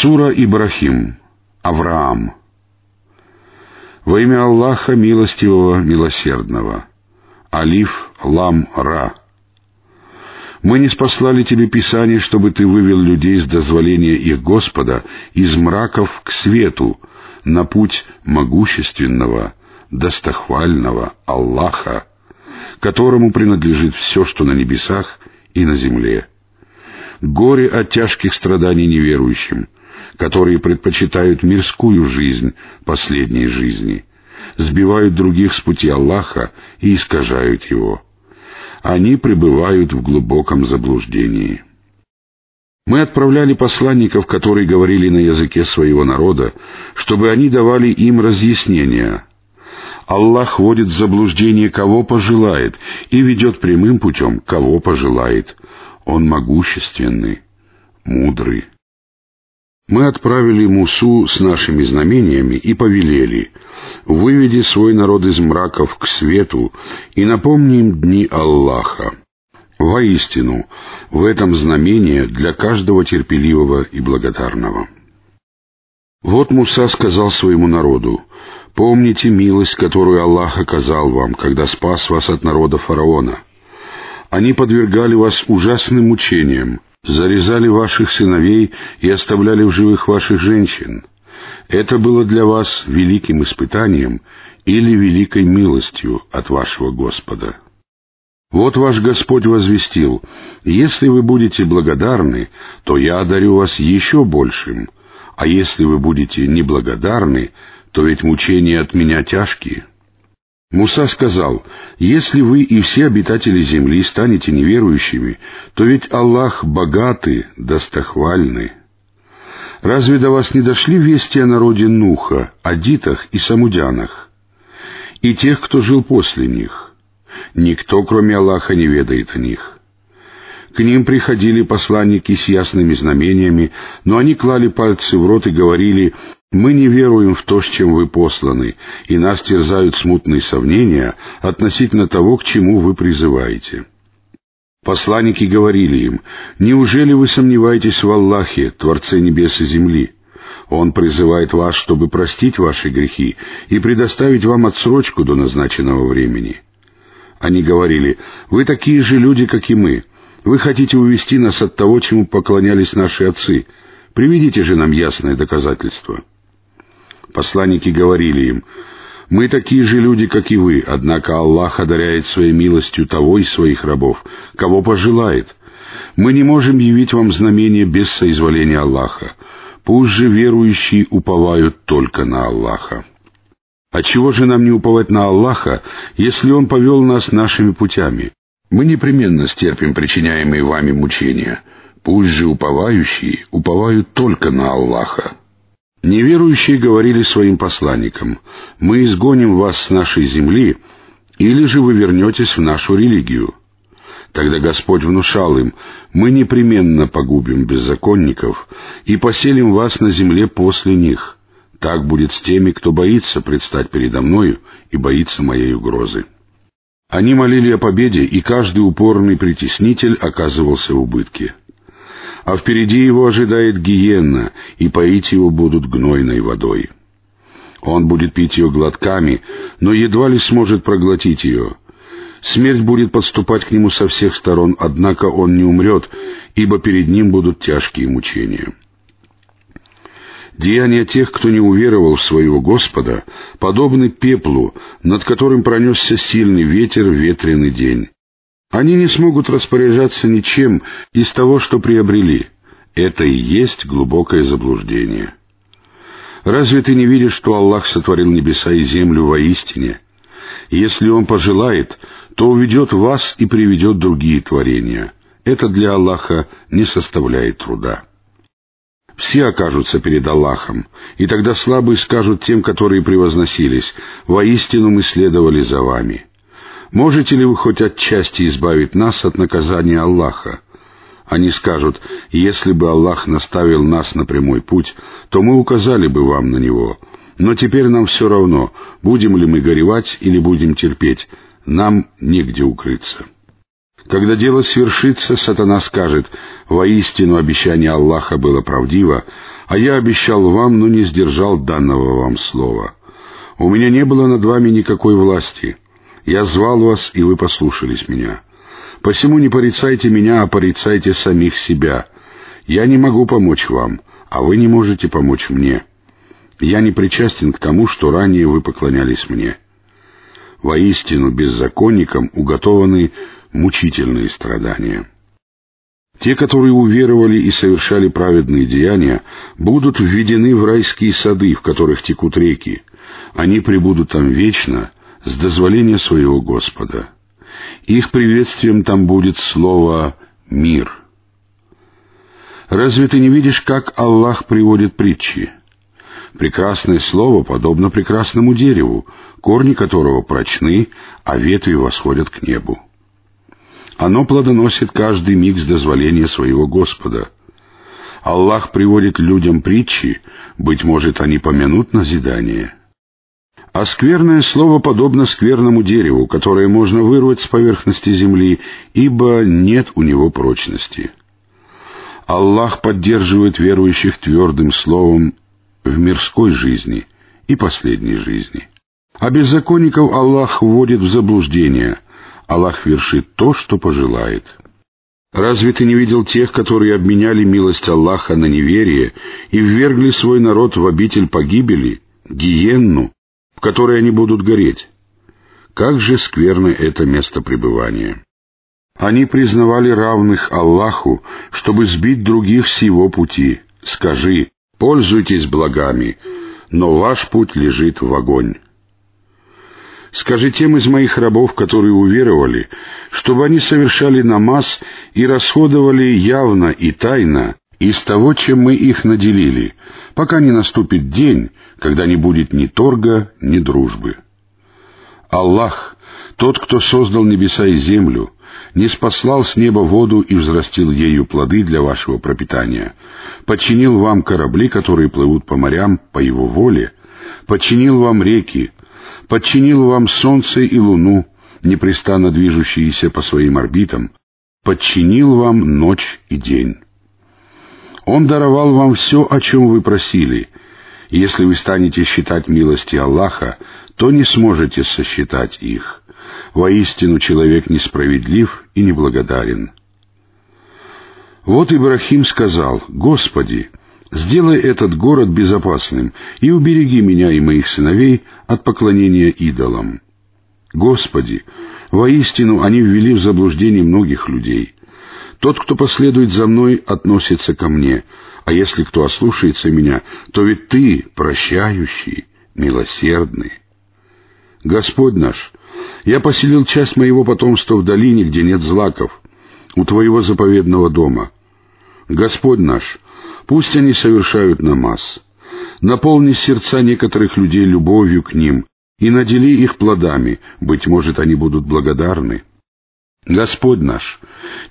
Сура Ибрахим. Авраам. Во имя Аллаха Милостивого, Милосердного. Алиф, Лам, Ра. Мы не спаслали тебе Писание, чтобы ты вывел людей с дозволения их Господа из мраков к свету, на путь могущественного, достохвального Аллаха, которому принадлежит все, что на небесах и на земле. Горе от тяжких страданий неверующим, которые предпочитают мирскую жизнь последней жизни, сбивают других с пути Аллаха и искажают его. Они пребывают в глубоком заблуждении. Мы отправляли посланников, которые говорили на языке своего народа, чтобы они давали им разъяснения. Аллах вводит в заблуждение, кого пожелает, и ведет прямым путем, кого пожелает. Он могущественный, мудрый. Мы отправили Мусу с нашими знамениями и повелели, «Выведи свой народ из мраков к свету и напомни им дни Аллаха». Воистину, в этом знамение для каждого терпеливого и благодарного. Вот Муса сказал своему народу, «Помните милость, которую Аллах оказал вам, когда спас вас от народа фараона. Они подвергали вас ужасным мучениям, зарезали ваших сыновей и оставляли в живых ваших женщин. Это было для вас великим испытанием или великой милостью от вашего Господа. Вот ваш Господь возвестил, если вы будете благодарны, то я одарю вас еще большим, а если вы будете неблагодарны, то ведь мучения от меня тяжкие». Муса сказал, «Если вы и все обитатели земли станете неверующими, то ведь Аллах богатый, достохвальный. Разве до вас не дошли вести о народе Нуха, Адитах и Самудянах, и тех, кто жил после них? Никто, кроме Аллаха, не ведает о них». К ним приходили посланники с ясными знамениями, но они клали пальцы в рот и говорили, мы не веруем в то, с чем вы посланы, и нас терзают смутные сомнения относительно того, к чему вы призываете. Посланники говорили им, «Неужели вы сомневаетесь в Аллахе, Творце небес и земли? Он призывает вас, чтобы простить ваши грехи и предоставить вам отсрочку до назначенного времени». Они говорили, «Вы такие же люди, как и мы. Вы хотите увести нас от того, чему поклонялись наши отцы. Приведите же нам ясное доказательство». Посланники говорили им, «Мы такие же люди, как и вы, однако Аллах одаряет своей милостью того из своих рабов, кого пожелает. Мы не можем явить вам знамение без соизволения Аллаха. Пусть же верующие уповают только на Аллаха». Отчего же нам не уповать на Аллаха, если Он повел нас нашими путями? Мы непременно стерпим причиняемые вами мучения. Пусть же уповающие уповают только на Аллаха. Неверующие говорили своим посланникам, «Мы изгоним вас с нашей земли, или же вы вернетесь в нашу религию». Тогда Господь внушал им, «Мы непременно погубим беззаконников и поселим вас на земле после них. Так будет с теми, кто боится предстать передо мною и боится моей угрозы». Они молили о победе, и каждый упорный притеснитель оказывался в убытке а впереди его ожидает гиенна, и поить его будут гнойной водой. Он будет пить ее глотками, но едва ли сможет проглотить ее. Смерть будет подступать к нему со всех сторон, однако он не умрет, ибо перед ним будут тяжкие мучения. Деяния тех, кто не уверовал в своего Господа, подобны пеплу, над которым пронесся сильный ветер в ветреный день. Они не смогут распоряжаться ничем из того, что приобрели. Это и есть глубокое заблуждение. Разве ты не видишь, что Аллах сотворил небеса и землю воистине? Если Он пожелает, то уведет вас и приведет другие творения. Это для Аллаха не составляет труда. Все окажутся перед Аллахом, и тогда слабые скажут тем, которые превозносились, «Воистину мы следовали за вами». Можете ли вы хоть отчасти избавить нас от наказания Аллаха? Они скажут, если бы Аллах наставил нас на прямой путь, то мы указали бы вам на него. Но теперь нам все равно, будем ли мы горевать или будем терпеть, нам негде укрыться. Когда дело свершится, сатана скажет, «Воистину обещание Аллаха было правдиво, а я обещал вам, но не сдержал данного вам слова. У меня не было над вами никакой власти. Я звал вас, и вы послушались меня. Посему не порицайте меня, а порицайте самих себя. Я не могу помочь вам, а вы не можете помочь мне. Я не причастен к тому, что ранее вы поклонялись мне. Воистину беззаконникам уготованы мучительные страдания. Те, которые уверовали и совершали праведные деяния, будут введены в райские сады, в которых текут реки. Они пребудут там вечно, с дозволения своего Господа. Их приветствием там будет слово «мир». Разве ты не видишь, как Аллах приводит притчи? Прекрасное слово подобно прекрасному дереву, корни которого прочны, а ветви восходят к небу. Оно плодоносит каждый миг с дозволения своего Господа. Аллах приводит людям притчи, быть может, они помянут назидание. А скверное слово подобно скверному дереву, которое можно вырвать с поверхности земли, ибо нет у него прочности. Аллах поддерживает верующих твердым словом в мирской жизни и последней жизни. А беззаконников Аллах вводит в заблуждение — Аллах вершит то, что пожелает. Разве ты не видел тех, которые обменяли милость Аллаха на неверие и ввергли свой народ в обитель погибели, гиенну, в которой они будут гореть? Как же скверно это место пребывания! Они признавали равных Аллаху, чтобы сбить других с его пути. Скажи, пользуйтесь благами, но ваш путь лежит в огонь. Скажи тем из моих рабов, которые уверовали, чтобы они совершали намаз и расходовали явно и тайно из того, чем мы их наделили, пока не наступит день, когда не будет ни торга, ни дружбы. Аллах, тот, кто создал небеса и землю, не спаслал с неба воду и взрастил ею плоды для вашего пропитания, подчинил вам корабли, которые плывут по морям по его воле, подчинил вам реки, подчинил вам солнце и луну, непрестанно движущиеся по своим орбитам, подчинил вам ночь и день. Он даровал вам все, о чем вы просили. Если вы станете считать милости Аллаха, то не сможете сосчитать их. Воистину человек несправедлив и неблагодарен. Вот Ибрахим сказал, «Господи, Сделай этот город безопасным и убереги меня и моих сыновей от поклонения идолам. Господи, воистину они ввели в заблуждение многих людей. Тот, кто последует за мной, относится ко мне, а если кто ослушается меня, то ведь Ты прощающий, милосердный. Господь наш, я поселил часть моего потомства в долине, где нет злаков, у Твоего заповедного дома. Господь наш, Пусть они совершают намаз. Наполни сердца некоторых людей любовью к ним и надели их плодами, быть может, они будут благодарны. Господь наш,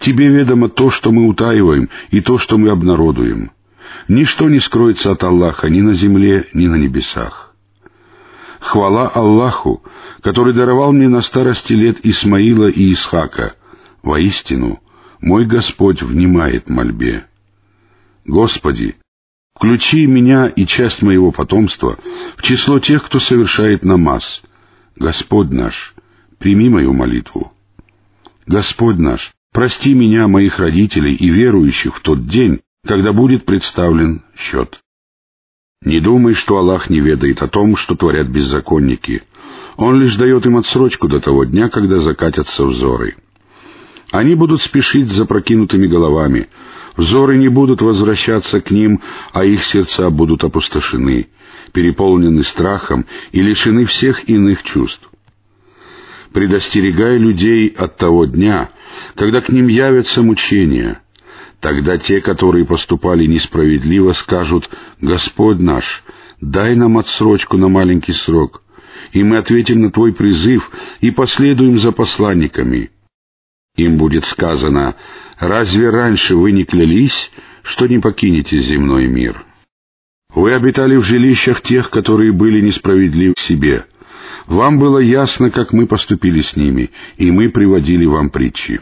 Тебе ведомо то, что мы утаиваем, и то, что мы обнародуем. Ничто не скроется от Аллаха ни на земле, ни на небесах. Хвала Аллаху, который даровал мне на старости лет Исмаила и Исхака. Воистину, мой Господь внимает мольбе. Господи, включи меня и часть моего потомства в число тех, кто совершает намаз. Господь наш, прими мою молитву. Господь наш, прости меня, моих родителей и верующих в тот день, когда будет представлен счет. Не думай, что Аллах не ведает о том, что творят беззаконники. Он лишь дает им отсрочку до того дня, когда закатятся взоры. Они будут спешить с запрокинутыми головами, Взоры не будут возвращаться к ним, а их сердца будут опустошены, переполнены страхом и лишены всех иных чувств. Предостерегай людей от того дня, когда к ним явятся мучения. Тогда те, которые поступали несправедливо, скажут, «Господь наш, дай нам отсрочку на маленький срок, и мы ответим на Твой призыв и последуем за посланниками». Им будет сказано, «Разве раньше вы не клялись, что не покинете земной мир?» Вы обитали в жилищах тех, которые были несправедливы к себе. Вам было ясно, как мы поступили с ними, и мы приводили вам притчи.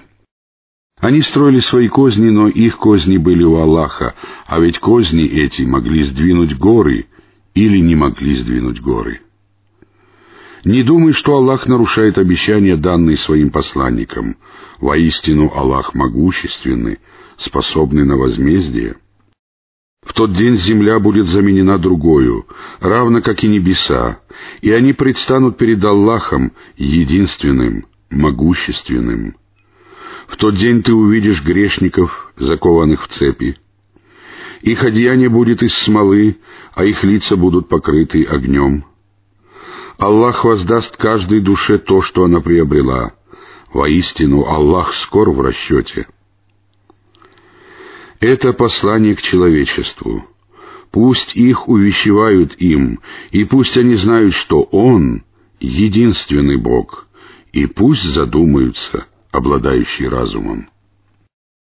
Они строили свои козни, но их козни были у Аллаха, а ведь козни эти могли сдвинуть горы или не могли сдвинуть горы. Не думай, что Аллах нарушает обещания, данные своим посланникам. Воистину Аллах могущественный, способный на возмездие. В тот день земля будет заменена другою, равно как и небеса, и они предстанут перед Аллахом единственным, могущественным. В тот день ты увидишь грешников, закованных в цепи. Их одеяние будет из смолы, а их лица будут покрыты огнем. Аллах воздаст каждой душе то, что она приобрела. Воистину, Аллах скор в расчете. Это послание к человечеству. Пусть их увещевают им, и пусть они знают, что Он — единственный Бог, и пусть задумаются, обладающие разумом.